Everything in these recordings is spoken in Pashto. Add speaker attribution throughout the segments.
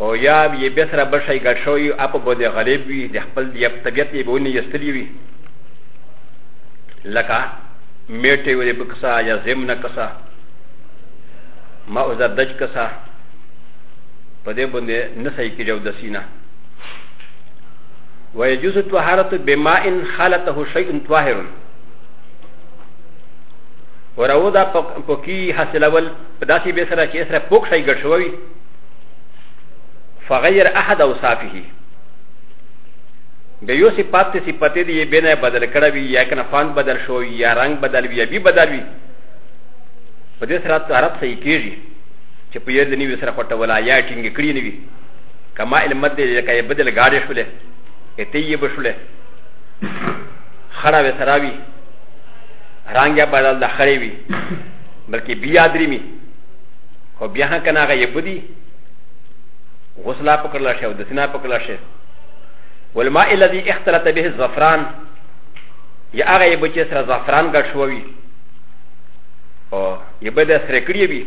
Speaker 1: او یا یې بیا سره بل شی ګډ شوی او په باندې غالب وي د خپل د طبیعت یې به ونې یستلي وي لکه میټې ولې به کسا یا زمنه کسا ما او زردج کسا په دې باندې نه صحیح کېږي او د سینه ويجوز الطهارة بماء خالته شيء طاهر ورودا فكي حاصل اول په داسې به سره چې سره پوک شي ګډ شوی فغیر احد اوصافه به یو صفات ته صفات دی یې بنه بدل کړه وی یا کنه فان بدل شو یا رنگ بدل وی یا بی بدل وی په دې سره طرف صحیح کیږي چې په یاد نیو سره خټه ولا یا ټینګ کړی نیوي کما علم دې لکه یې بدل گاډې شولې اته یې بشولې خړا وسراوي رنگ یا بدل د خړې وی بلکې بیا درېمي خو بیا هم که نه هغه یې بدي غسلا په کړله شي او دسینا په کړله شي والماء الذي اختلط به الزفران یا هغه یې بچې سره زعفران ګډ شو وي او یې به د سره کړی وي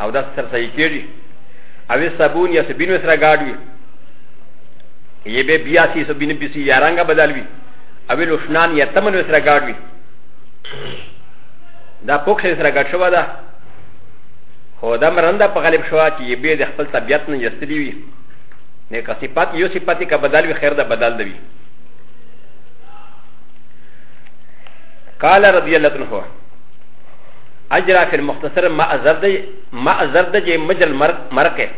Speaker 1: او دا سره صحیح کېږي او یې صابون یا سبینو سره ګاډ وي یې به بیا سي سبینو بیسي یا رنګه بدل وي او یې لوشنان یا تمن سره ګاډ وي دا پوک شي سره ګټ شو دا خو دا مرنده په غالب شو چې یې به د خپل طبیعت نه جستلی وي نه که صفات یو صفاتي کا بدل وي خیر دا بدل دی قال رضي الله عنه اجرا في المختصر ما ازرد ما ازرد جي مجل مرقه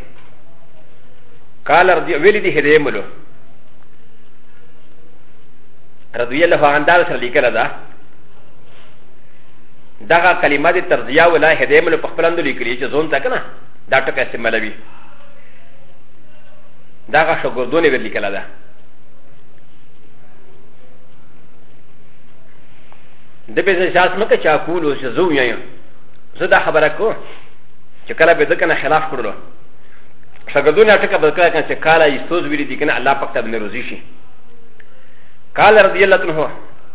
Speaker 1: قال رضي ويلي دي هدي ملو رضي الله عنه دار سر ليكلا ده دغه کلمه د ترزیه ولا هدايه مل په خپل اندو لیکلی چې ځون تا کنه دا ټکه استعمالوي دغه شګردونه ور لیکل ده د به ځان شاس مکه چا کولو چې زو یې زه دا خبره کو چې کله به ځکه نه خلاف کړو شګردونه ټکه به کله کنه چې کاله یې سوز ویری دي کنه الله پاک ته به روزي شي قال رضي الله عنه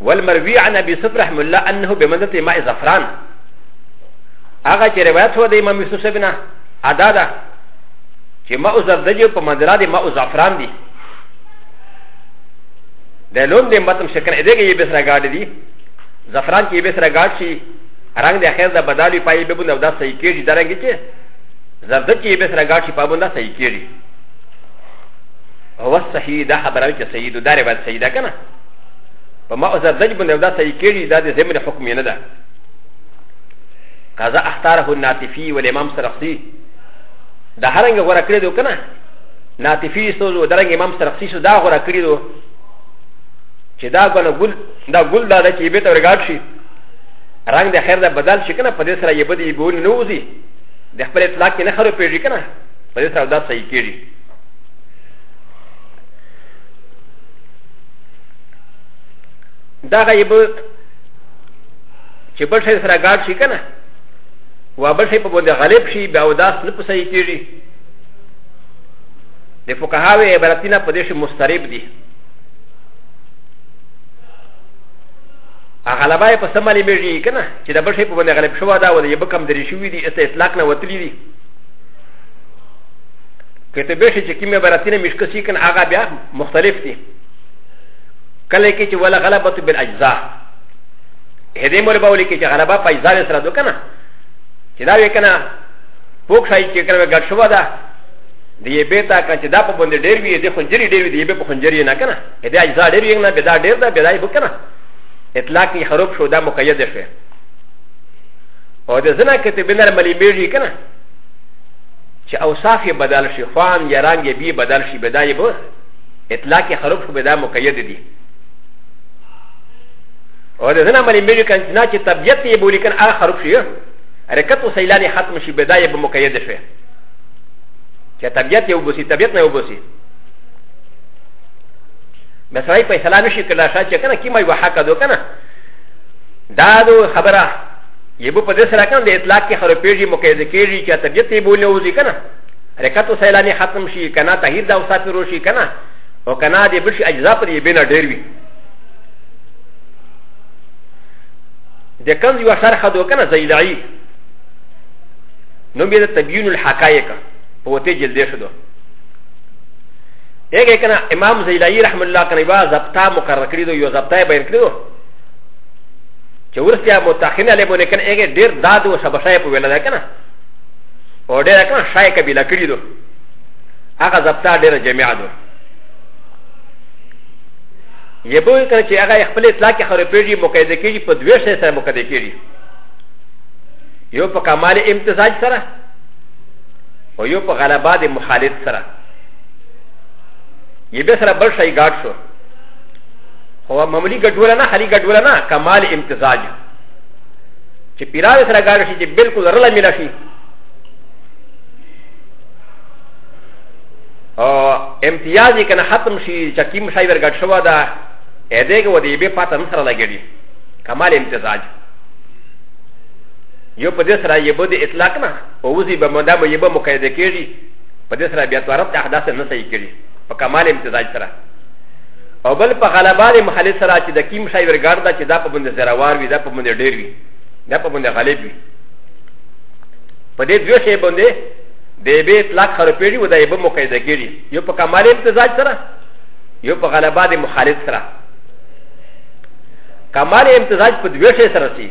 Speaker 1: والمروي عن ابي يوسف رحمه الله انه بمنزله ماء زفران هغه چې روایت هو د امام يوسف سبنا ادا ده چې ماء زردج په مدرا د ماء زفران دي د لون د متم شکر دې کې به سره گاډ دي زفران کې به سره گاډ شي رنگ د خیر د بدالي پای به بنو دا صحیح کېږي درنګ چې زردج کې به سره گاډ شي په بندا صحیح کېږي هو صحیح دا خبره چې صحیح ده دا روایت صحیح ده کنه په ما او زدج باندې دا صحیح کړي دا د زمن حکم نه ده قضا اختاره الناتفي والامام سرقسي دا هرنګ غوړه کړی دو کنه ناتفي سوزو درنګ امام سرقسي سو دا غوړه کړی دو چې دا غنه ګل دا ګل دا چې به ته ورګاټ شي رنگ د خیر دا بدل شي کنه په دې سره یې بدی بون نه وځي د خپل اطلاق نه خرو پیږي کنه په دې سره دا صحیح کړي دا غي به چې بل شي سره ګاډ شي کنه و بل شي په بده غالب شي بیا وداس نه پسې کیږي د فقهاوی عبارتونه په دې شي مستریب دي غلبه په سمالي میږي کنه چې د بل شي په بده غالب شو دا ولې به کم درې شوې دي استه اطلاق نه وتلی دي کته به شي چې کیمه عبارتونه مشکسي کنه هغه بیا مختلف دي کله کې چې ولا غلبه بالاجزاء هدې مور به ولي کې چې غلبه په اجزاء سره دوه کنه چې دا وې کنه پوک شای چې کله ګډ شو ده د یې به تا کړه چې دا په باندې ډېر وي د خنجری ډېر وي د یې به په خنجری نه کنه هدې اجزاء ډېر وي نه به دا ډېر ده به دا یې وکنه اطلاق یې حروف شو دا مقید شوه او د زنا کې ته بنر ملي میږي کنه چې اوصاف یې بدل شي خوان یا رنګ یې بي بدل شي بدا یې به اطلاق یې خراب شو بدا مقید دي او د ځنه ملي ملي کان چې نه چې طبیعت یې بولی کان هغه خراب شي حرکت او سیلان یې ختم شي بدا یې به مقید شي چې طبیعت یې وبسي طبیعت نه وبسي بس راي په سلام شي کله شا چې کنه کیمه یو حق دو کنه دا دو خبره يبو په دې سره کنه د اطلاق کې خلک پیږي مقید کېږي چې طبيعت یې بولې وځي کنه حرکت او سیلانې ختم شي کنه تهیر دا مسافر شي کنه او کنه دې بل شي اجزا پر یې بنا ډېر وي د کنز یو شرح دو کنه زیلعی نو بیا تبیین الحقایق په وته جلد شو دو هغه کنه امام زیلعی رحم الله کنه با ضبطه مقرر کړی دو یو ضبطه بیان کړی دو چې ورسیا متخین علی بونه کنه هغه ډیر داد او شبشای په ویل ده کنه او ډیر کنه شای قبیله کړی دو هغه زبتا ډیر جماع دو یبو کنه چې هغه خپل اطلاق خبره پیږي مقیده کیږي په دوه شی سره مقیده کیږي یو په کمال امتزاج سره او یو په غلبات مخالف سره یبه سره بل شی ګاډ شو هو معمولی ګډوله نه خالي ګډوله نه کمال امتزاج چې پیراوي سره ګاډ شي چې بالکل رله ملا شي او امتیاز یې کنه ختم شي چې کیم شای ورګډ شو دا اې دې کې ودی به پاته هم سره لګېږي کمال امتزاج یو په دې سره یې بده اطلاق نه او وزي به مدا به یې به مقیده کېږي په دې سره بیا طرف ته احداث نه صحیح کېږي په کمال امتزاج سره او بل په غلبه د محل سره چې د کیم شای ورګار ده چې دا په باندې زراوار وي دا په باندې ډېر وي دا په باندې غالب وي په دې دوه شی باندې د یبه اطلاق خرپېږي او د یبه مقیده کېږي یو په کمال امتزاج سره یو په غلبه د مخالف سره کمال امتزاج په دوه شی سره شي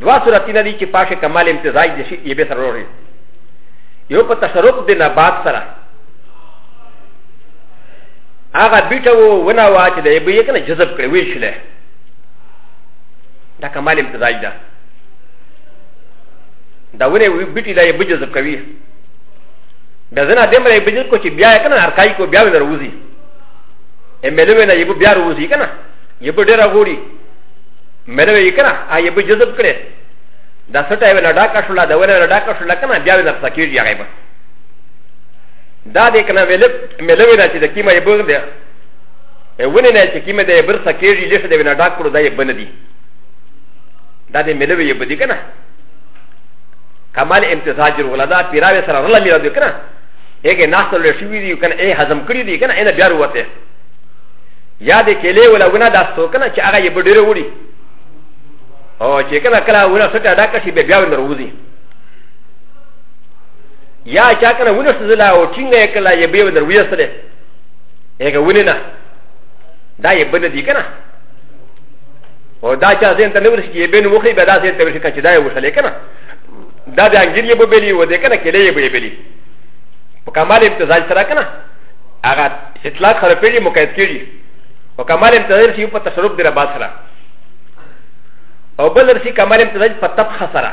Speaker 1: دوا صورتونه دي چې پاشه کمال امتزاج د یبه سره وروړي یو په تصرف د نبات سره هغه بیټه و ونه وا چې د یبه یې کنه جذب کړې وې شله دا کمال امتزاج ده دا ونه بیټي دا یبه جذب کوي بیا زنه دې مړې بجل کو چې بیا کنه ارکای کو بیا ونه روزي ا ملوي نه یبه بیا روزي کنه یبه ډېر غوړي ملوي یې کنه ا یبه جذب کړې دا سټه یې نه ډاکا شولا دا ونه ډاکا شولا کنه بیا ونه سکیږي هغه دا د کنه ویلب ملوي نه چې د کیمه یې بغ دی ونه نه چې کیمه د یې بر سکیږي لښه د وینا ډاک کړو دا یې بنه دي دا د ملوي یې بدی کنه کمال امتزاج الولادا پیراوی سره رلا میرا دی کنه هغه ناس له شوی دی کنه ای هضم کړی دی کنه اینه بیا وروته یا د کېلې ولا ونه داستو کنه چې هغه یې بډېره وړي او چې کنه کله ونه سټه ډاکه شي بیا ونه وروزي یا چا کنه ونه سزلا او ټینګه یې کړه یې به در ویسره یې ونه نه دا یې بنه دی کنه او دا چا زین ته نه ورسې یې بین وخی به دا زین ته ورسې چې دا یې وشلې کنه دا د انګیر یې بوبلی و دې کنه کله یې بوبلی په کمال امتزاج سره کنه هغه اطلاق سره پیږي مقید کیږي او کمال امتزاج یې په تصرف دی ربا سره او بل رسی کمال امتزاج په طبخه سره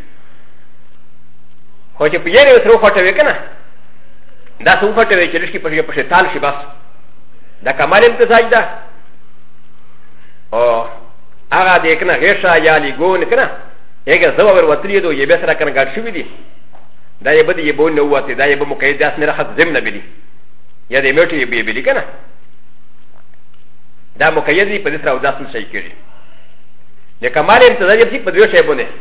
Speaker 1: خو چې په یاري سره وخټوي کنه دا څه وخټوي چې لشکې پښې پښې تال شي بس دا کمال امتزاج ده او هغه دې کنه غیشا یا لګون کنه یګه زو ور وتلی دو یې به سره کنه ګډ شوی دي دا یې بده یې بون نه وته دا یې به مقید داس نه راخت زم نه بلی یا دې میټي یې به بلی کنه دا مقید دې په دې سره او داس نه شي کېږي د کمال امتزاج یې په دې شی باندې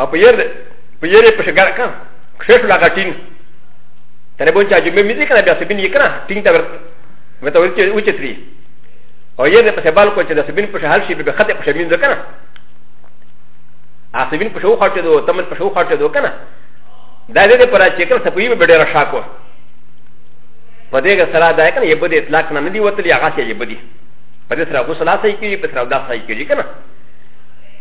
Speaker 1: او په ير په ير په شګر کان کښې شو لګا ټینګ تر بون چا جمعه مې دې کنه بیا سبین یې کنه ټینګ تا ورته وته ورته اوچتري او ير په سبال کو چې د سبین په شهال شي به خطه په شمین ځکنه ا سبین په شو خاطه دو تمن په شو خاطه دو کنه دا دې پر چې کنه سپوی به ډېر شاکو په دې کې سره دا کنه یې بده اطلاق نه دی وتلی هغه یې بده په دې سره غسل اسای کیږي په سره دا اسای کیږي کنه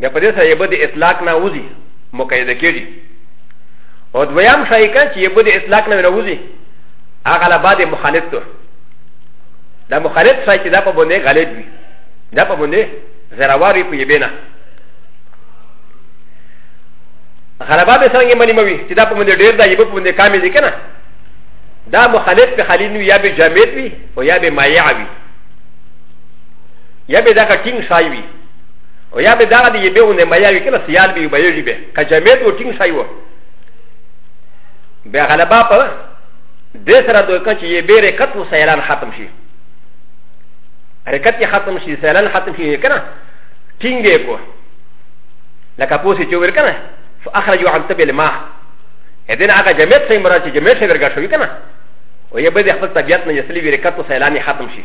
Speaker 1: بیا په دې سره یبه د اطلاق نه وځي مقیده کېږي او دویم شای که چې یبه د اطلاق نه نه وځي هغه له بعد مخالف ته دا مخالف شای چې دا په باندې غالب وي دا په باندې زراوار وي په یبه نه غلبه به څنګه منی موي چې دا په باندې ډېر دا یبه په باندې کامل دي که نه دا مخالف په خالي نه وي یا به جامد وي او یا به مایع وي یا به دا که ټینګ شای وي او یا به دا دی به ونه میا وی کنه سیال به به یی به کجمه تو ټینګ شای و به غلبا په دې سره دوی کچ یې به رکت و سیلان ختم شي رکت یې ختم شي سیلان ختم شي کنه ټینګ یې کو لکه پوسی چې ور کنه فاخرجوا عن تبل ما اذن هغه جمعیت سي مراد چې جمعیت سي ورګه شوی کنه او یې به د خپل طبیعت نه یې سلی وی رکت و سیلان ختم شي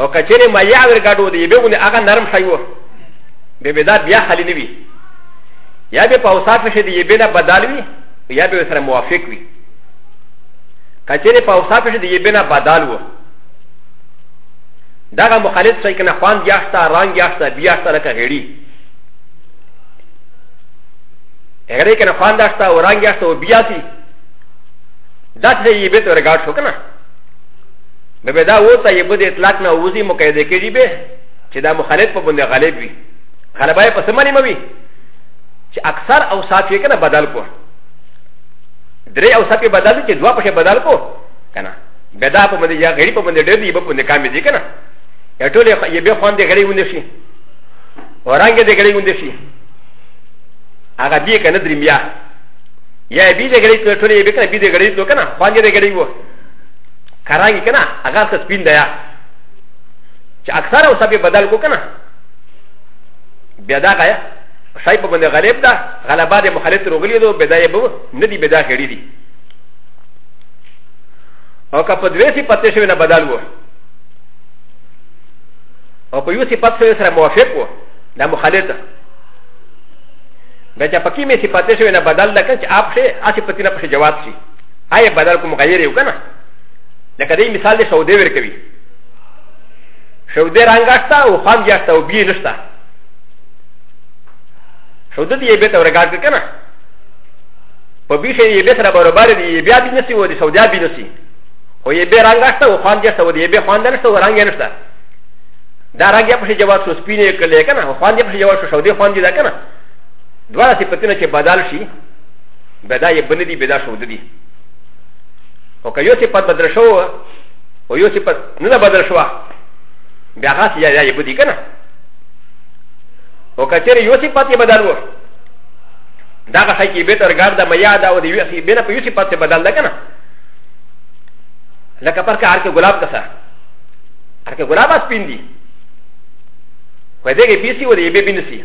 Speaker 1: او کچره ما یا ور ګډو دی به ونه هغه نرم شای وو به به دا بیا خالی نه وی یا به په اوصاف شې دی به نه بدل وی یا به سره موافق وی کچره په اوصاف شې دی به نه بدل وو دغه مخالف شي کنه خوان یاشتا رنگ یاشتا بیا سره لکه غړي هغه کنه خوان داشتا او رنگ یاشتا او بیا سي دا چې یې به تر ګاډ شو کنه ن ب د ا و ت ي ب د اطلاق ن و ز ي مقيده كي به چې دا مخالف په بنده غالب وي غلبه يې په سماني موي چې اکثر او صاف یې کنه بدل کو درې او صاف یې بدل چې دوا په بدل کو کنه بدا په باندې یا غړي په باندې ډېر دی په باندې کامې دي کنه یا ټول یې به خوان دې غړي ونی شي اورانګ دې غړي ونی شي هغه دې کنه درې میا یا بي دې غړي ټول یې به کنه بي دې غړي تو کنه خوان دې غړي وو کارانګي کنه هغه څه سپین دی چې اکثر او سبي بدل کو کنه بیا دا غیا شای په باندې غالب ده غلبه د مخالفت روغلی دو بدای به نه دی بدا کړی دي او که په دوی سي پته شوی نه بدل وو او په یو سي پته شوی سره موافق وو دا مخالفت بیا چې پکې مې سي پته شوی نه بدل ده که چې اپ شي اسی پتی نه پښې جواب شي هاي بدل کوم غیر یو کنه لکه دې مثال دې سعودي ور کوي سعودي رنگ اشتا او خام یې اشتا او بي نشتا سعودي دې به ته ورګار کنه په بي شي یې به سره برابر دي یې بیا دې نسی و دې سعودي بي نسی او یې به رنگ اشتا او خام یې اشتا و دې به خوان نشتا او رنگ یې نشتا دا رنگ یې په شي جواب سو سپینې کړلې کنه او خوان یې په شي جواب سو سعودي خوان دې دا کنه دواړه صفتونه چې بدل شي بدا یې بنه دي بدا شو دي او که یو صفت بدل شو او یو صفت نه بدل شو بیا هغه یا یا یې بدی کنه او که چېرې یو صفت یې بدل و دا هغه شی کې به تر ګار د میا دا او د یو صفت بنا په یو صفت څه بدل ده کنه لکه پر کار کې ګلاب کسه هر کې ګلاب اس پیندي و دې کې پیسي و دې به بنسي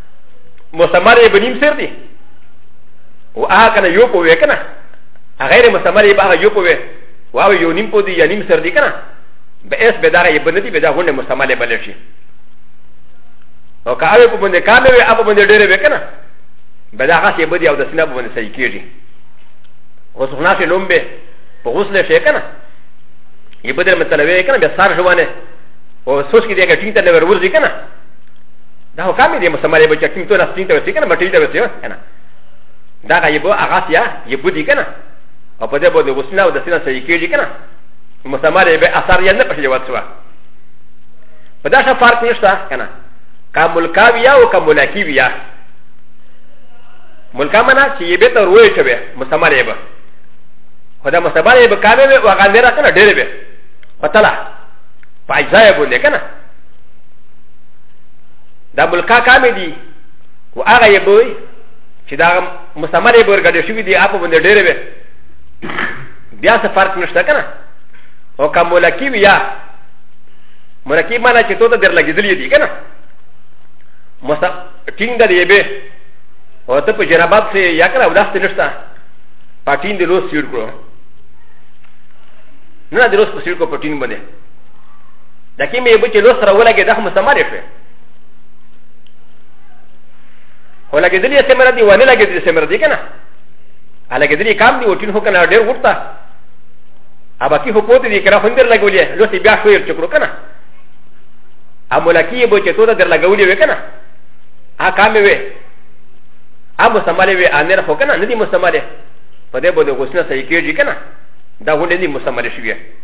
Speaker 1: مسمر یې بنیم سر دی او هغه کنه یو په وې کنه غیر مسمر یې به یو په وې واو یو نیم په دی یا نیم سر دی کنه به اس به دغه یې بندي به دا غونډه مسمر یې بل شي او که هغه په باندې کار وي هغه باندې ډېر وې کنه به دا هغه یې بدی او د سینه په باندې صحیح کیږي اوس خنا کې لومبه په غسل شي کنه یې بدل متلوي کنه به سار شوانه او سوچ کې دې کې ټینګ ته لور ورځي کنه دا هو کامې دې مسمر یې بچا کیم تو نه سپین ته وسی کنه مټی ته وسی کنه دا غا یې بو هغه سیا یې بو دي کنه او په دې بو دې وسنه او د سینه سې کېږي کنه مسمر یې به اثر یې نه پښې وڅوا په دا څه فرق نشته کنه کا ملکا ویا او کا ملکی ویا ملکا منا چې یې به ته روې چوي مسمر یې به خدا مسمر یې به کامې به هغه نه را کنه ډېر به پتلا پایځای بو نه کنه دا ملکا کامې دي و هغه یې بوي چې دا مسمر یې بورګډې شوي دي اپو باندې ډېرې وي بیا څه فرق نشته که نه او که ملکی وي یا ملکی معنا چې تو ته در لګېدلې دي که نه ټینګ ده یې به او ته په جرابات سره یا که نه ولاسته نشته پټین دې لوس سیډ کړو نه دې لوس په سیډ کو پټین باندې د کی می بچ لو سره ولګي د خمسه مری شو هو لګي دلی سمره دی ونه لګي دلی سمره دی کنه هلګي دلی کام دی وټین هو کنه ډیر ورته ابا کی هو پوت دی کنه خوندر لګولې لو سی بیا شو یې چکرو کنه ا ملکی بچ تو در لګولې وکنه ا کام وی ا مسمله وی انر هو کنه ندی مسمله په دې باندې غوسنه صحیح کیږي کنه دا غونډې دي مسمره شوی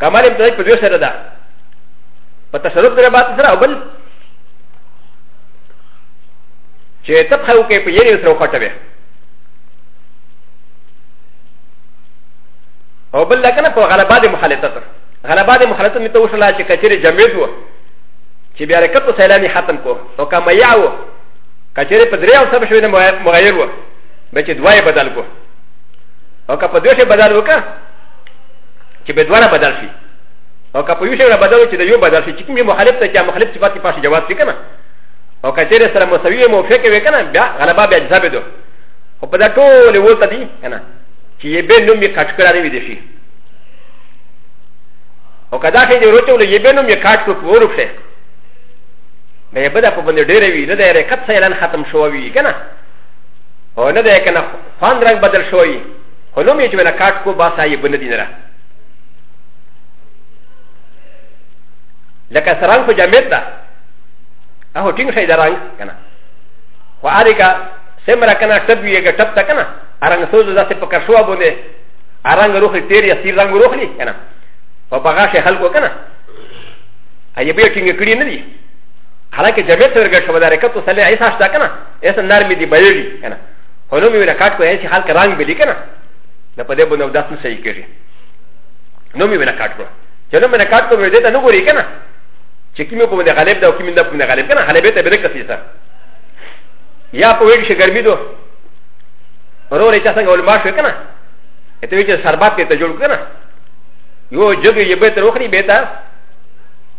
Speaker 1: کمال ابتدائی په دوی سره ده په تصرف د رباط سره او بل چې تب خو کې په یری سره وخټه وي او بل لکه نه په غلبات مخالفت سره غلبات مخالفت می ته وشلا چې کچره جمعید وو چې بیا رکعت سلامي ختم کو او کما یاو کچره په دریو سره شوی نه مغیر وو به چې دوای بدل کو او که په دوی بدل وکړه چې به دواړه بدل شي او که په یو شی بدل چې د یو بدل شي چې کومې مخالف ته چې مخالف صفات کې پاشي جواز شي کنه او که چېرې سره مساوي وي موافق وي کنه بیا غلبه بیا جزا به دو خو په دا ټول ولته دي کنه چې یې به نوم یې کټ کړی نه وي دي شي او که دا شی دې وروچول یې به نوم یې کټ کړو په ورو شي بیا یې به دا په باندې ډېره وي نه د حرکت سره اعلان ختم شوی وي کنه او نه د کنه خوان رنګ بدل شوی هو نو مې چې ولا کاټ کو با صاحب نه دي نه لکه سران کو جامد ده هغه ټینګ شي دران کنه خو اړیکا سمرا کنه ټب ویګه ټب تا کنه ارنګ سوز داسې په کښوا باندې ارنګ روخ تیر یا سیر رنگ روخ لې کنه په بغا شي حل کو کنه اي به ټینګ کړی نه دي حالکه جامد ورګه شو دا رکعت صلی الله علیه وسلم کنه ایسه نرمي دی بایلی کنه هو نو مې رکاټ کوی چې خلک رنګ بلی کنه نه په دې باندې اوداس نه صحیح کېږي نو مې رکاټ کو چې نو مې رکاټ کو دې ته نه ګوري کنه چې کیمه په باندې غالب ده او کیمه ده په باندې غالب کنه حلبې ته به نه کسي سره یا په ویډ شي ګرمي دو ورو لري چې څنګه ولما شو کنه ته وی چې شربت ته جوړ کنه یو جګ یې به تر وخري به تا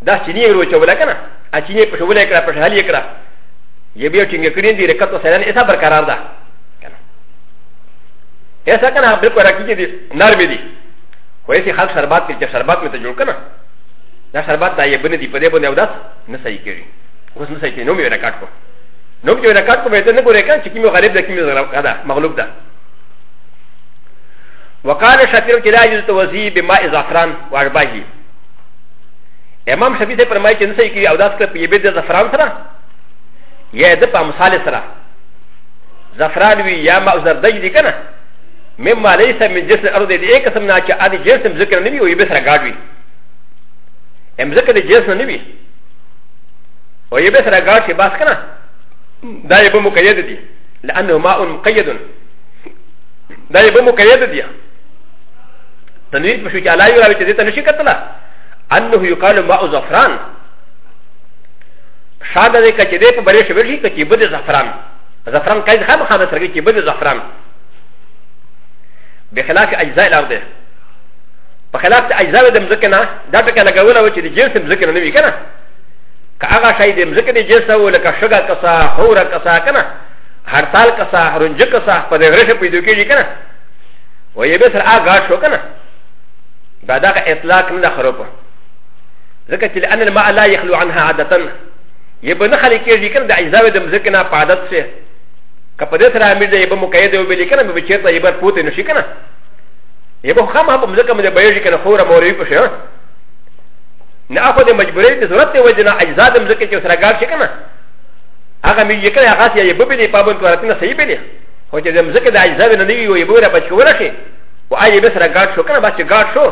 Speaker 1: دا چینی ورو چولا کنه ا چینی په شوله کړه په حالي کړه یې بیا ټینګ کړی دی رکعت او سجده ایسا برقرار ده ایسا کنه بالکل راکیږي دي نرم دي خو ایسې خلک شربات کې چې شربات مې ته جوړ کنه دا شربات دا یې بنه دي په دې باندې اوداس نه صحیح کړي اوس نه صحیح کړي نو مې رکعت کو نو مې رکعت کو به ته نه ګورې کنه چې کیمه غریب ده کیمه غریب ده مغلوب ده وقال شفيع كلا يجوز توزيع بماء زعفران وارباهي امام شفيع فرمائي كنسي كي اوداس كتب يبيد زعفران سره یا د په امثال سره زفران وی یا ما زردج دی کنه مما ليس من جسم الارض دې اې قسم نه چې ادي جسم ذکر نه وی او یې به سره گاډ وی ام ذکر دې جسم نه وی او یې به سره گاډ شي بس کنه دا یې به مقید دي لانه ماء مقید دا یې به مقید دي تنویر په شو چې الله یې راوي چې دې ته نشي کتله انه یقال ماء زفران شاد ده که چې دې په بلې شوي شي که چې بده زعفران زعفران قید خام خام سره چې بده زعفران بخلاف اجزاء الارض په خلاف د اجزاء د مزکه نه دا ټکه لګول و چې د جنس مزکه نه وی کنه که هغه شی د مزکه د جنس و لکه شګه کسا خوره کسا کنه هرتال کسا هرنج کسا په دې غره پیدا کیږي کنه و یې به سره هغه شو کنه دا دا اطلاق نه خروپه ځکه چې لأن الماء لا يخلو عنها عادة یې به نه خالي کېږي کنه د اجزاو د مځکې نه په عادت شي که په دې سره امیر دی یې به مقید یې وبېلي کنه به چېرته یې به پوتې نه شي کنه یې به خامخا په مځکه باندې بهېږي کنه خوره مورې په شي نه اخو د مجبورۍ د ضرورت دی وجه نه اجزا د مځکې چې سره ګاډ شي کنه هغه مې یې کړی هغه چې یې به بېلي پابند کړی نه صحیح بېلي خو چې د مځکې د اجزا نه نه وي یې به را بچ کولی شي و آی به سره ګاډ شو کنه بس چې ګاډ شو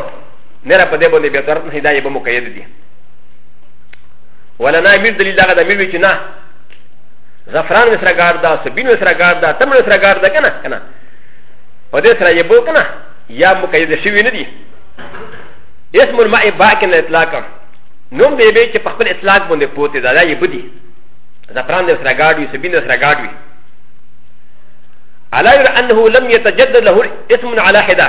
Speaker 1: نه را په دې باندې بیا ترت نه هدايه به مقید دي ولا نه امیر دلیل دغه د امیر وی چې نه زعفران وسره ګار دا سبین وسره ګار دا تمر وسره ګار دا کنه کنه په دې سره یې بو کنه یا مقید شوی نه دي اسم الماء باکن اطلاق نوم دې به چې په خپل اطلاق باندې پوتې دا یې بدی زعفران دې سره ګار وي سبین دې سره ګار وي على انه لم يتجدد له اسم على حده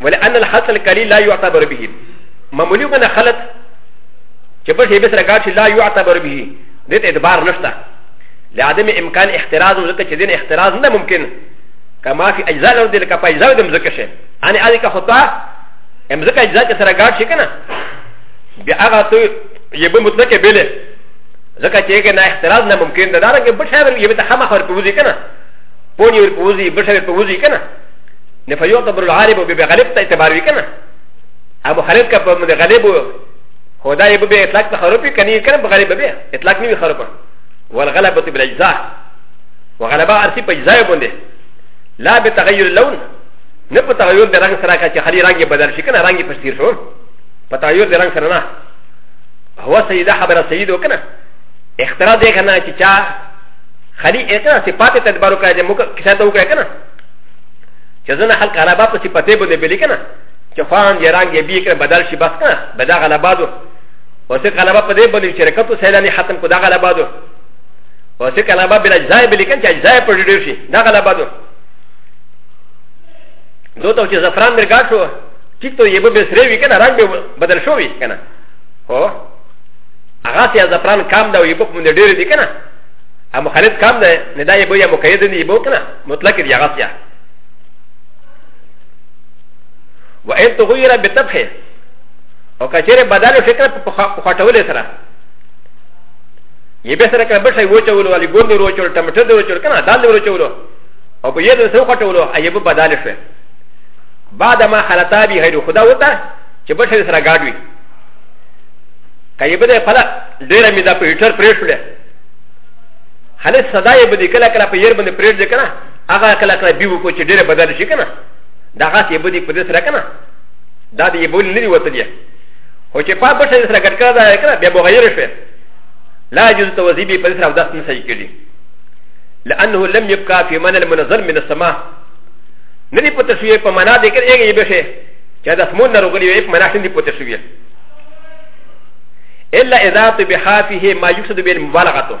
Speaker 1: ولأن الحلت القليل لا يعتبر به معمولي غنى خلط چې په شی به سره کار شي لا يعتبر به دې ته اعتبار نشته لعدم امکان احتراز ځکه چې دین احتراز نه ممکن کما فی اجزاء له دې لکه په اجزاء د مزکه شي ان الی کا خطا امزکه اجزاء کې سره کار شي کنه بیا هغه ته یې به مطلق بیل ځکه چې کې نه احتراز نه ممکن ده دا رنګ بشاور یې به ته خامخ ور پوزي کنه پونی ور پوزي بشاور پوزي کنه نه فيو تبر العارب وبي غالب ته اعتبار وي کنه ابو خالد کا په مد غالب خدا يبو به اطلاق ته خروپي کني کنه په غالب به اطلاق نه وي خروپه والغلبه بالاجزاء وغلبه ارسي په اجزاء باندې لا بتغير اللون نه په تغير د رنگ سره کا چې خالي رنگ بدل شي کنه رنگ پښتير شو په تغير د رنگ سره نه هو سيده خبره سيد وکنه اختراع دې کنه چې چا خالي اعتراض صفات ته تدبر وکړي چې موږ کیسه ته وکړي کنه چې ځنه خلک غلبه په صفته باندې بلی کنه چې خوان یې رنگ یې بي کړ بدل شي بس کنه بدا غلبه دو او څه غلبه په دې باندې چې رکعت سیلانی ختم کو دا غلبه دو او څه غلبه بل اجزاء بلی کنه چې اجزاء پر ډیر شي دا غلبه دو دو ته چې زفران مرګا شو چې ته یې به سره وی کنه رنگ به بدل شو وی کنه هو هغه چې زفران کام دا یې په مونږ ډیر دي کنه ا مخالف کام ده نه دا یې بو یا مقید نه یې بو کنه مطلق دي هغه سيا وان تغير بطبخ او کچره بدل فکر په خټول سره یبه سره کله بل شي وچول ولي ګوند وروچول ټمټه د وروچول کنه دال وروچول او په یده سره خټول ایبه بدل شي بعد ما خلطا به هيرو خدا وتا چې بل شي سره گاډوي کایبه ده فلا ډیره می دا په هیټر پرې شوله هله صدا یې بدی کله کله په ير باندې پرېږ دې کنه هغه کله کله بیو کو چې ډېر بدل شي کنه دا غاس یې بدی په دې سره کنه دا دې بول نه دی وتلی خو چې په بټه سره ګټ کړه دا کنه بیا بغیر شوه لا يجوز توزيبي په سره داس نه صحیح کړي لانه لم يبقى في من المنزل من السماء ندي په تشويه په معنا دې کې یې به شي چې د اسمون نه روغلی وي په معنا شندې په تشويه الا اذا تبحافه ما يقصد بالمبالغه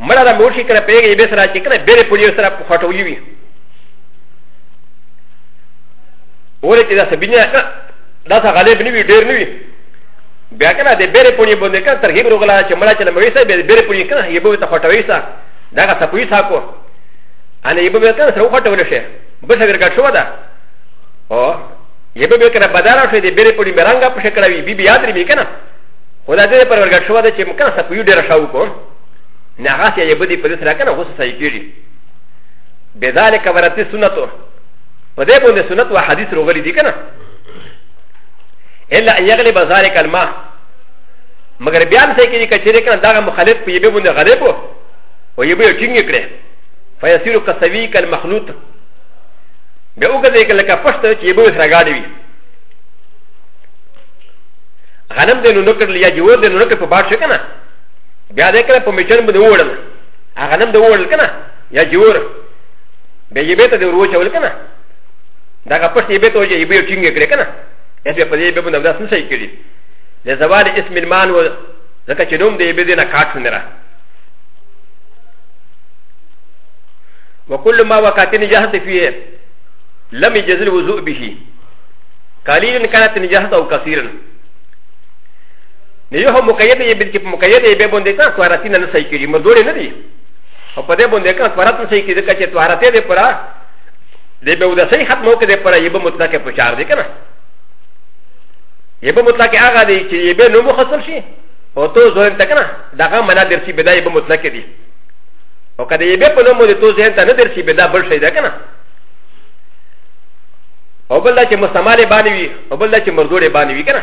Speaker 1: مړه دا مور شي کنه پیګه یې به سره چې کنه بیره پولیو سره په خټولې وي ورې چې دا سبینه دا څه غالب نه وي ډېر نه وي بیا کنه د بیره پولیو باندې کنه ترغیب روغلا چې مړه چې لموي سره بیره پولیو کنه یې به ته خټوي سره دا که سپوي سره کو ان یې به کنه سره خټول شي به څنګه ګټ شو دا او یې به کنه بدار شي د بیره پولیو برنګ په شکل وي بي بي یاد لري کنه خدا دې پر ورګټ شو دا چې مکه سپوي ډېر شاو کو نه هغه یې بدی په دې سره کنه غوسه صحیح کیږي بذالک ورته سنت په دې باندې سنت او حدیث روغلي دي کنه الا ان يغلب ذلك الماء مگر بیا څه کې کچېره کنه دا مخالف په یبه باندې غلب وو او یبه ټینګ کړي فیسیر کسوی کل مخلوط به وګدې کله کا پښته چې یبه سره غاډي وي غنم دې نو نکړل یا جوړ دې نو نکړ په باټ شو کنه بیا د کله په میچن باندې وړل هغه نم د وړل کنه یا جوړ به یې به ته د ورو چول کنه دا که پښې به ته وځي یې به ټینګ کړې کنه یا به په دې به باندې داس نه صحیح کړي د زوال اسم المان و ځکه چې نوم دې به دې نه کاټ نه را وكل ما وقعت نجاحت فيه لم يجز الوضوء به قليلا كانت نجاحته كثيرا نه یو مقید یې بلکې په مقید یې به باندې کا طهارتي نه صحیح کېږي مردوړې نه دي او په دې باندې کا طهارت نه صحیح کېږي چې طهارت دې پره دې به ودا صحیح ختمو کې دې پره یې به مطلق په چار دې کنه یې به مطلق هغه دې چې یې به نو مخصل شي او تو زوین ته کنه دغه معنا درسي به دا یې به مطلق دي او کله یې به په نوم دې تو زوین ته نه درسي به دا بل شي ده کنه او بل دا چې مستعمل باندې وي او بل دا چې مردوړې باندې وي کنه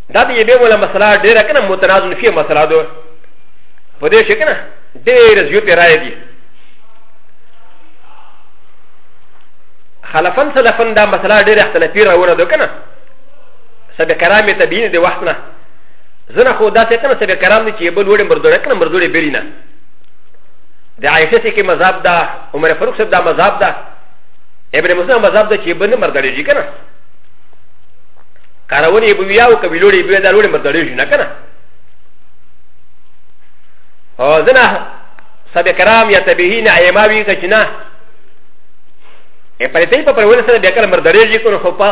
Speaker 1: دا د یبه ولا مسله ډیره کنه متنازل فيه مسله ده په دې شي کنه ډیر زیو پیرای دي خلفن سلفن دا مسله ډیر اختلافي راوړه ده کنه سبه کرام تبین دی وخت نه زنه خو دا څه کنه سبه کرام دي چې بل وړي مردوړه کنه مردوړي بیرینه د عائشه سي کې مذهب دا عمر فاروق صاحب دا مذهب دا ابن مسلم مذهب دا چې بل نه مردوړي کنه کارونی به وی او کبی لوړی به دا لوړی مردړی شي نه کنه او زنا سبه کرام یا تبیین ایماوی کچنا ا پرې ته په پرول سره بیا کله مردړی شي کنه خو په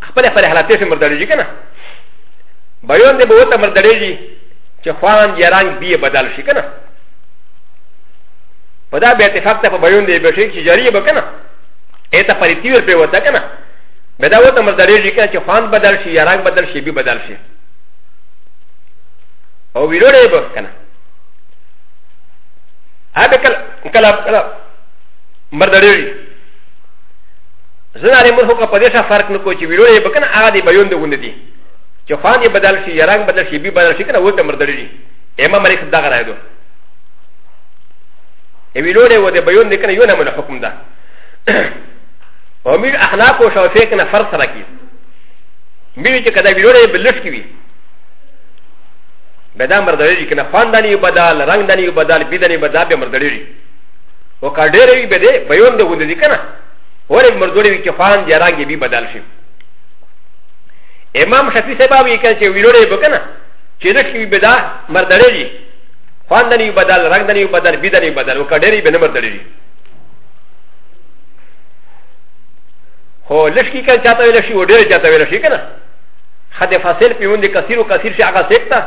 Speaker 1: خپل خپل حالت سره مردړی شي کنه بیان دې به وته مردړی شي چې خوان یا رنگ بیا بدل شي کنه په دا به اتفاق ته په بیان دې به شي چې جاری به کنه اته پرې تیور په وته کنه به دا وته مردارېږي که چې خوان بدل شي یا رنګ بدل شي بي بدل شي او ویروړې به که نه هغه کله کله کله مردارېږي زنا لري مرخو که په دې سره فرق نه کوي چې ویروړې به که نه هغه دې بیون دغونه دي چې خوان یې بدل شي یا رنګ بدل شي بي بدل شي که نه وته مردارېږي امام مالک دغه راي دوه ا و ي ل و ل و د ب ي و ن د ك ن ي و ن م ن حكم ده او میر احناف او شافعی کنه فرق سره کی میر چې کدا ویلوړې بلش کی وی بدا مردړی کنه خواندانی بدل رنگ دانی بدل بيدانی بدل به مردړی او کا ډېر وی بده بیون دغه دې کنه ولې مردړی وی چې خوان دی رنگ به بدل شي امام شفیع صاحب وی کړه چې ویلوړې بکنه چې رخي بدا مردړی خواندانی بدل رنگ دانی بدل بيدانی بدل او کا ډېر به نه مردړی هو لشکی کن چاته ویل شي و ډېر چاته ویل شي که نه ښه د فاصل پیون د کثیر و کثیر شي هغه سیک ته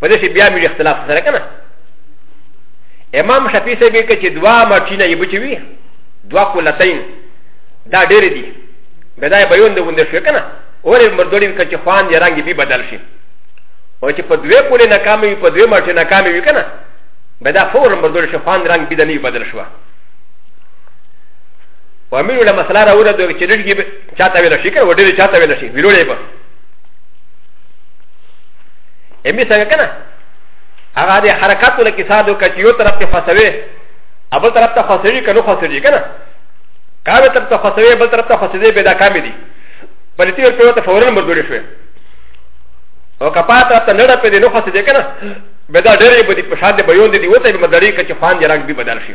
Speaker 1: په دې شي بیا ملي اختلاف سره که نه امام شفیع صاحب کې چې دوا مرچینه یې بچي وي دوا کولتین دا ډېر دي بدای بیون د وندې شو که نه اورې مردوړي کې چې خوان یې رنګ به بدل شي او چې په دوی پورې ناکامې وي په دوی مرچې ناکامې وي که نه بدا فور مردوړي شي خوان رنګ به نه بدل شوه و من ولا مسلا را ورد چې لږي چاته ویل شي کنه وډیر چاته ویل شي ویلوړې به امي څنګه کنه هغه د حرکت ول کې ساده کچ یو طرف ته فسوي ابل طرف ته فسوي کنه فسوي کنه کاوه طرف ته فسوي بل طرف ته فسوي به دا کام دي بل تیر په ته فورن مردوري شوی او کپا طرف ته نړه په دې نو فسوي کنه به دا ډېرې به دي په شان دي به یون دي وته به مدري کچ فان جراګ به بدل شي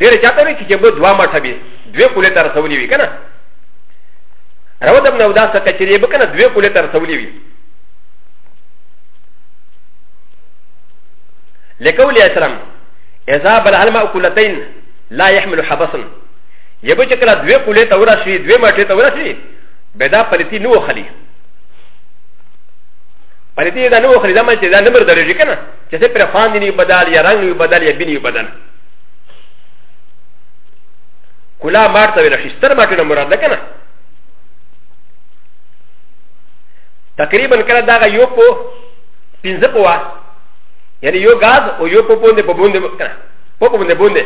Speaker 1: ډېر چاته وي چې به دوه مټه وي دوه کولې تر سولې وي کنه راوت ابن او داسه کچري به کنه دوه کولې تر سولې وي لقول اسلام اذا بل علم كلتين لا يحمل حبسا يبقى شكل دوه كولي تورا شي دوه ماتي تورا شي بدا پلتي نو خلي پلتي دا نو خلي زمان چې دا نمبر درجه کنه چې څه پر فان دي بدل یا رنگ بدل یا بني بدل کلا مار ته ویل شي ستر ماټو نه مراد ده که نه تقریبا کله دغه یو په پنځه پوه یعنی یو غاز او یو په بوندې په بوندې که نه په بوندې بوندې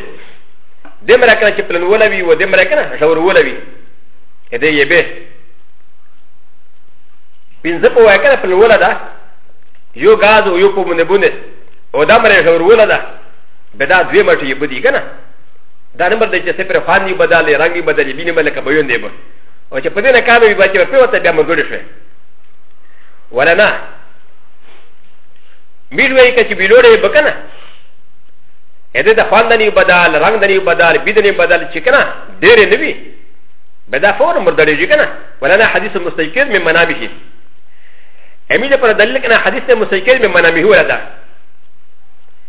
Speaker 1: د مره کنه چې پلن ولا وي و د مره کنه شاور ولا وي دې یې به پنځه په وای کنه پلن ولا ده یو غاز او یو په مونږ بونه او دا مره شاور ولا ده بدا دوی مټي بدی کنه دا نمبر دی چې سپر خوان دی بدلې رنگ دی بدلې بینه مله کبیون دی به او چې په دې نه کار وي بچي په وته بیا مګړې شوی ولا نه میل وی کچ بیلوړې بکنه ا د د خوان دنی بدل رنگ دنی بدل بدنی بدل چې کنه ډېر نه وي بدا فور مردړېږي کنه ولا نه حدیث مستيقظ من منامه امید پر دلیل کنه حدیث مستيقظ من منامه ولا ده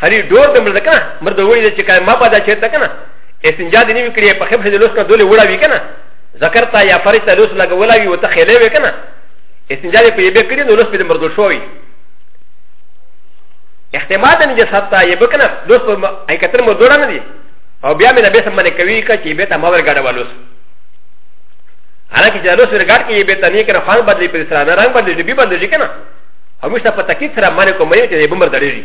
Speaker 1: خلی ډور د مرده کنه مرده وړي د چې کله ما پدا چیرته کنه استنجا دې نیو کړی په خپ هدي لوس کنه دولې وړا وی کنه ذکرتا یا فرتا لوس لګ ولا وی وته خېلې وی کنه استنجا دې په یبه کړی نو لوس په مرده شوی احتمال نه جسد تا یبه کنه لوس په اې کتر مرده نه دی او بیا مې نبی سم باندې کوي کا چې به تا ما ورګړه ولوس حالانکه چې لوس ورګړ کې به تنه کنه خان بدلی په سره نه رنگ بدلی دې به بدلی کنه همیشه په تکلیف سره باندې کومې چې به مرده لري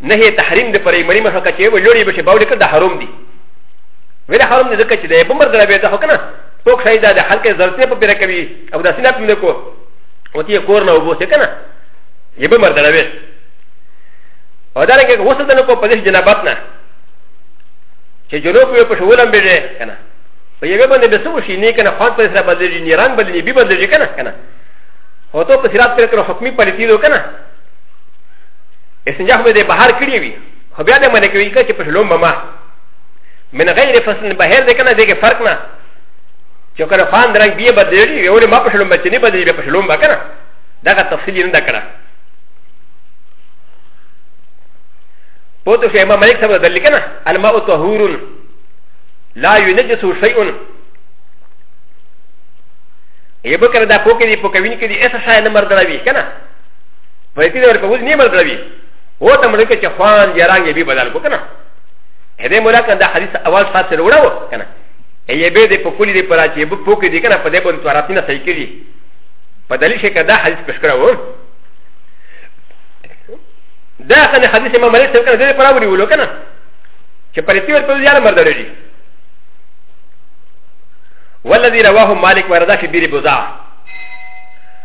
Speaker 1: نه هي تحريم د پرې مري مخه کچې و لوري بشه باور کړ د حرام دي ولا حرام دي ځکه چې د بمر دره به ته کنه پوک شي دا د خلک زړتیا په پیره کوي او د سینات مې کو او تی کور نه وبوسه کنه یې بمر دره به او دا رنګه وسه دنه کو په دې جنابت نه چې جنوب یې په شولم به کنه په یوه باندې به سو شي نه کنه خاط پر سره بدلږي نیران بدلږي بي بدلږي کنه کنه هو ته په سرات پر حکمي پالیتی دو کنه استنجا خو دې بهر کړی وي خو بیا دې منې کوي چې په شلوم بما من غیر فصل بهر دې کنه دې کې فرق نه چې کنه خوان درنګ بیا بدلی یو ما په شلوم بچ نه بدلی بیا په شلوم با کنه دا کا تفصیل نه دا کړه پوتو شي امام مالک صاحب دل کنه الماء طهور لا ينجس شيء یبکر دا پوکې دی پوکوین کې دی ایسا شای نه مردوي کنه په دې ور په وځ نیمه دروي هو ته مړ کې چې خوان دی رنگ به بدل کو کنه هدې مولا کنه دا حدیث اول سات سره وړو کنه ای به دې په کلی دې پرا چې په پوکې دې کنه په دې باندې توراتینه صحیح کړي په دلیل شي کدا حدیث پښ کړو دا کنه حدیث امام مالک څنګه دې پرا وړي ولو کنه چې پرې تیر په ځای مرد لري والذي رواه مالك وردا في بير بوزا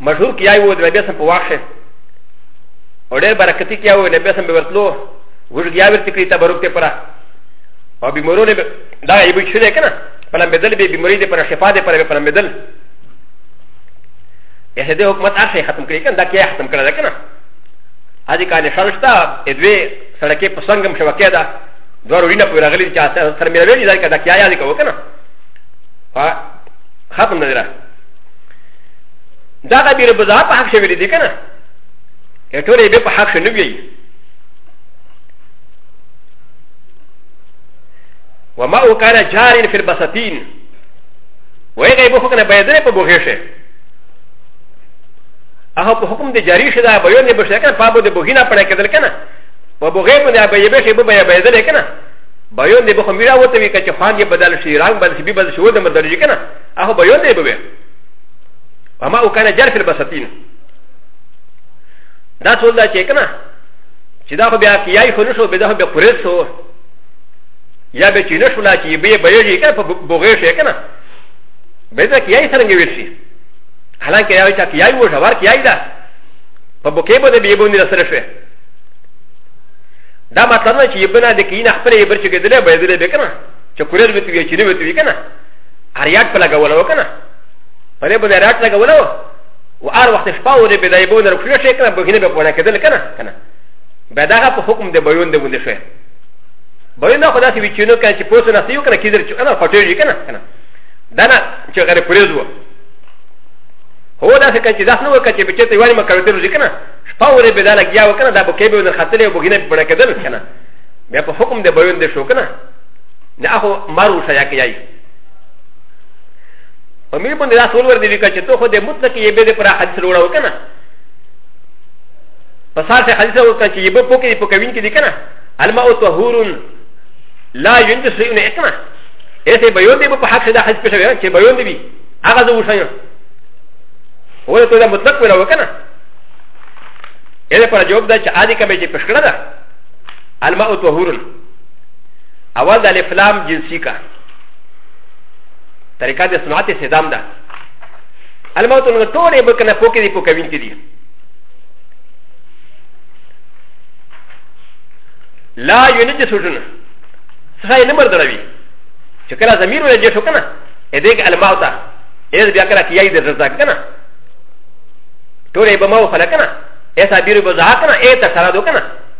Speaker 1: مشهور کیا یو د نبی سم په واخه او ډېر برکتی کیا و نبی سم به ورتلو ورګیا ورته کړی تبرک ته پره او بیمارونه دا یې به شوه کنه پلان بدل به بیماری دې پر شفا دې پر پلان بدل یې دې حکومت هغه ختم کړی کنه دا کیا ختم کړل کنه هدي کا نشان شته ا دوی سړکې په سنگم شبکې ده دوه ورینه په راغلي چې سره مې ویلي دا کیا یاد کوو کنه ختم نه دی دا غا بیر بزا په حق شویلی دی کنه یا ټوله به په حق شنو وی وما او کان جارین فی البساتین وای غیبو کنه بایدره په بوغه شه هغه په حکم دی جاری شه دا به یو نه بشه کنه په بو د بوغینا پړه کېدل کنه په بوغه باندې به یې به شه به یې بایدره کنه بایو نه به خمیرا وته وی کچ خوان یې بدل شي رنگ بدل شي به بدل شي و د مدرجه کنه اهو بيون دي بوي وما وكان جرف البساتين دا ټول دا چې کنه چې دا خو بیا کیای خو نشو به دا به قریش شو یا به چې نشو لا چې به به یې کنه په بوغې شي کنه به دا کیای څنګه ویل شي حالانکه یو چې کیای و ژور کیای دا په بوکې به به بونی سره شي دا مطلب نه چې یبنا د کینه خپل یې برچ کېدلې به دې به کنه چې قریش به توی چې نه به توی کنه اریاټ په لګولو وکنه په دې باندې اریاټ لګولو و ار وخت شپه و دې بدای بو نه رخصه شي کنه بګینه به پونه کېدل کنه کنه به داغه په حکم د بیون دی باندې شوی بیون دا خدای چې وچینو کنه چې پوسو نه سیو کنه کیدل چې کنه فټېږي کنه کنه دا نه چې غره پریز وو هو دا څه چې ځخنه وکړي چې بچته وایي ما کوي ته کنه شپه و دې بداله کیاو کنه دا بکې به نه خاطرې بګینه به پونه کېدل کنه بیا په حکم د بیون دی شو کنه نه اخو مرو شیا کیای په مې باندې دا سول ور دي لیکه چې ته خو د مطلق یې به د پر حدیث وروړو کنه په سار څه حدیث وکړه چې یې به پوکې په کوین کې دي کنه الماء طهور لا ينجس شيء اكما اته بيون دي په حق دا حدیث پښه چې بيون دي هغه زو شایم هو ته دا مطلق ولا وکنه اې پر جواب دا چې عادي کمه چې پښکړه ده الماء طهور اول د الف لام جنسي کا طریقه د صنعت صدام ده الموت نو ټول به کنه پوکې دي پوکوین کې دي لا یونج سوجن سره نه مردوي چې کله زمير ولې جې شو کنه اې دې الموت اې بیا کله کیای د رزق کنه ټول به مو خلک کنه ایسا بیرو بزا کنه ایتا سرادو کنه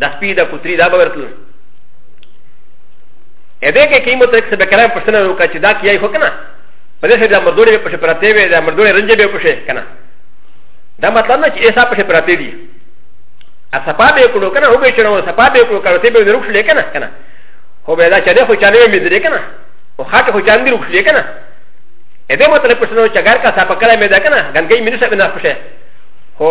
Speaker 1: دا سپی دا کوتری دا به ورتل ا دې کې کې مو ته څه به کرام پښتنه وکړه چې دا کیای هو کنه په دې سره د مردوړې په شپه پرته وي د مردوړې رنج به پښه کنه دا مطلب نه چې ایسا پښه پرته دي ا سپا به کړو کنه هو به چرو سپا به کړو کړو ته به نه روښلې کنه کنه هو به دا چې ده خو چانه مې درې کنه او خاطه خو چاندې روښلې کنه ا دې مطلب پښتنه چې ګر کا سپا کړه مې دا کنه ګنګې مې نه سپنه پښه هو